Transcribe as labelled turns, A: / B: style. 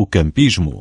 A: o campismo.